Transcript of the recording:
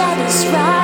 satisfied.